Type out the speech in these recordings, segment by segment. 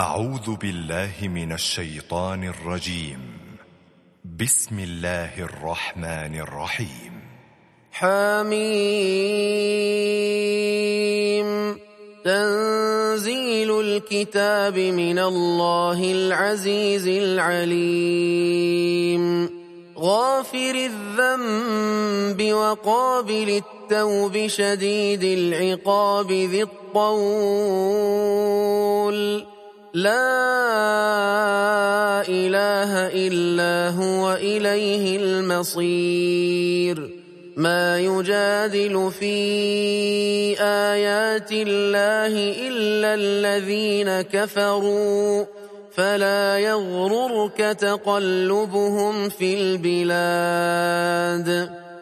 أعوذ بالله من الشيطان الرجيم. بسم الله الرحمن الرحيم. حميم. تنزيل الكتاب من الله العزيز العليم. غافر الذنب وقابل التوب شديد العقاب ذي الطول. لا إله إلا هو إليه المصير. ما يجادل في آيات الله إلا الذين كفروا. فلا يغررك تقلبهم في البلاد.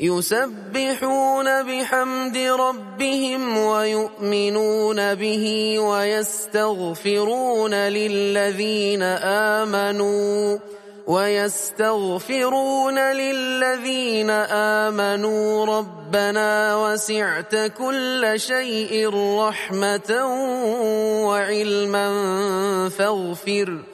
يسبحون بحمد ربهم ويؤمنون به ويستغفرون للذين آمنوا ويستغفرون للذين آمنوا ربنا وسعت كل شيء رحمة وعلما فاغفر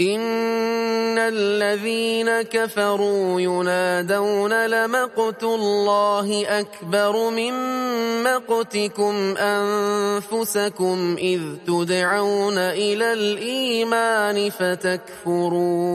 إن الذين كفروا ينادون لمقت الله أكبر من مقتكم أنفسكم إذ تدعون إلى الإيمان فتكفرون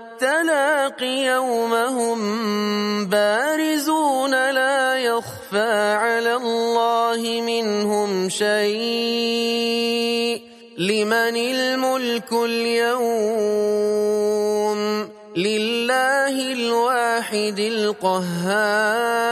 التلاق يوم هم بارزون لا يخفى على الله منهم شيء. لمن الملك اليوم؟ لله الواحد القهار.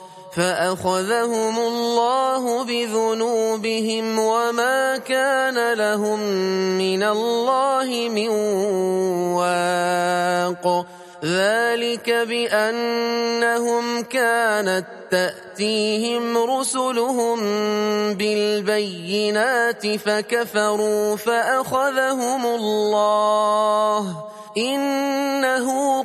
فأخذهم الله بذنوبهم وما كان لهم من الله من واق. ذلك بأنهم كانت تأتيهم رسلهم بالبينات فكفروا فأخذهم الله. إنه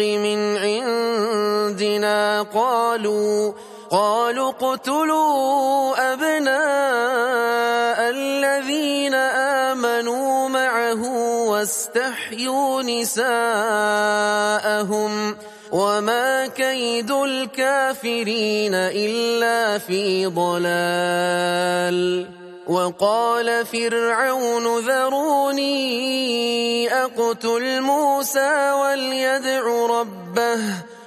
من عندنا قالوا قالوا اقتلوا أبناء الذين آمنوا معه واستحيوا نساءهم وما كيد الكافرين إلا في ضلال. وقال فرعون ذروني أقتل موسى وليدع ربه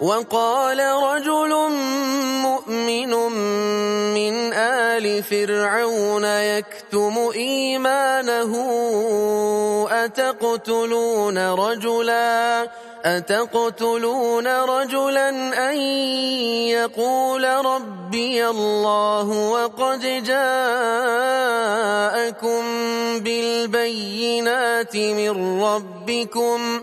وقال رجل مؤمن من آل فرعون يكتم إيمانه أتقتلون رجلا أتقتلون رجلا أن يقول ربي الله وقد جاءكم بالبينات من ربكم ۖ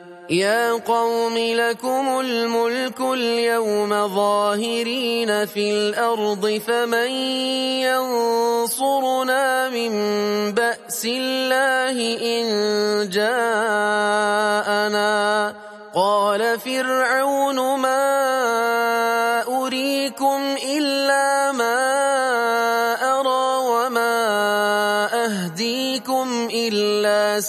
يا قوم لكم الملك اليوم ظاهرين في الأرض فمن ينصرنا من بأس الله إن جاءنا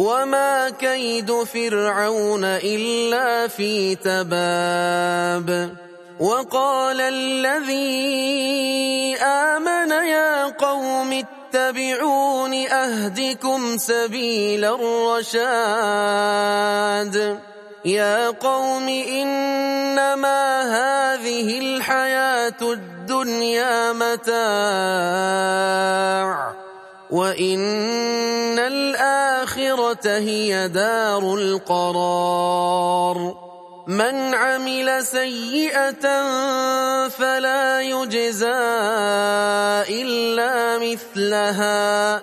وما كيد فرعون إلا في تباب وقال الذي آمن يا قوم اتبعون أهدكم سبيل الرشاد يا قوم إنما هذه الحياة الدنيا متاع وإن الآخرة هي دار القرار من عمل سيئة فلا يجزى إلا مثلها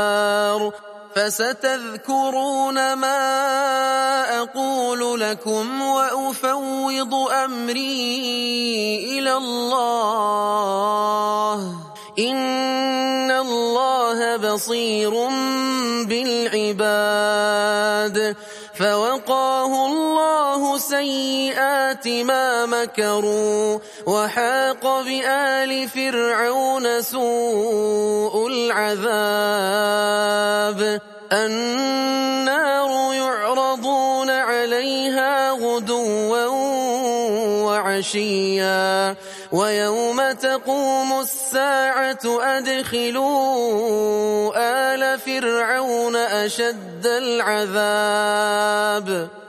فستذكرون ما أقول لكم وأفوض أمري إلى الله. إن الله بصير بالعباد. فوقاه الله سيئات ما مكروا وحاق بآل فرعون سوء العذاب النار يعرضون غدوا وعشيا ويوم تقوم الساعة أدخلوا آل فرعون أشد العذاب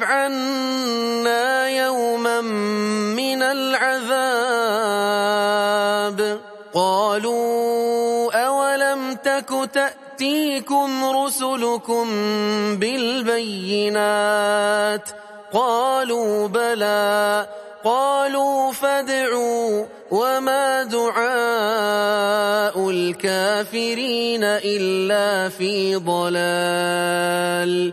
عنا يوما من العذاب. قالوا أولم تك تأتيكم رسلكم بالبينات؟ قالوا بلى. قالوا فادعوا وما دعاء الكافرين إلا في ضلال.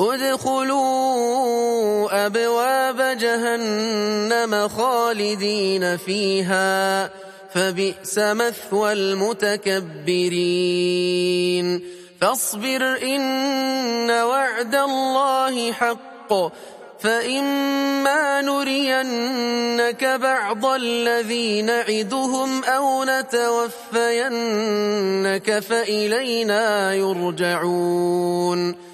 ادخلوا أبواب جهنم خالدين فيها فبئس مثوى المتكبرين. فاصبر إن وعد الله حق فإما نرينك بعض الذي نعدهم أو نتوفينك فإلينا يرجعون.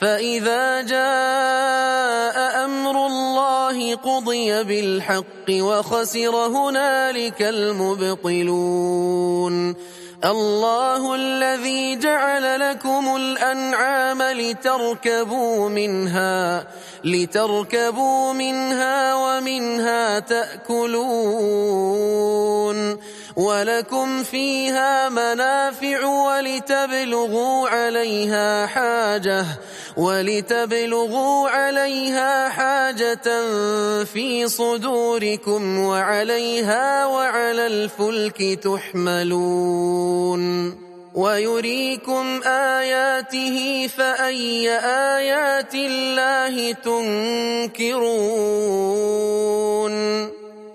فإذا جاء أمر الله قضي بالحق وخسر هنالك المبطلون. الله الذي جعل لكم الأنعام لتركبوا منها لتركبوا منها ومنها تأكلون. ولكم فيها منافع ولتبلغوا عليها حاجة. ولتبلغوا عليها حاجة في صدوركم وعليها وعلى الفلك تحملون ويريكم آياته فأي آيات الله تنكرون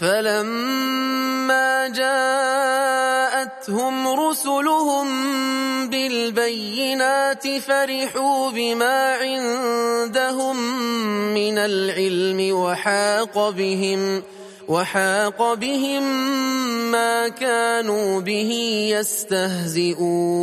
فلما جاءتهم رسلهم بالبينات فرحوا بما عندهم من العلم وحاق بهم وحاق بهم ما كانوا به يستهزئون